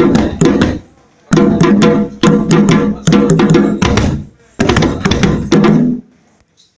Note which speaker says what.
Speaker 1: Thank you.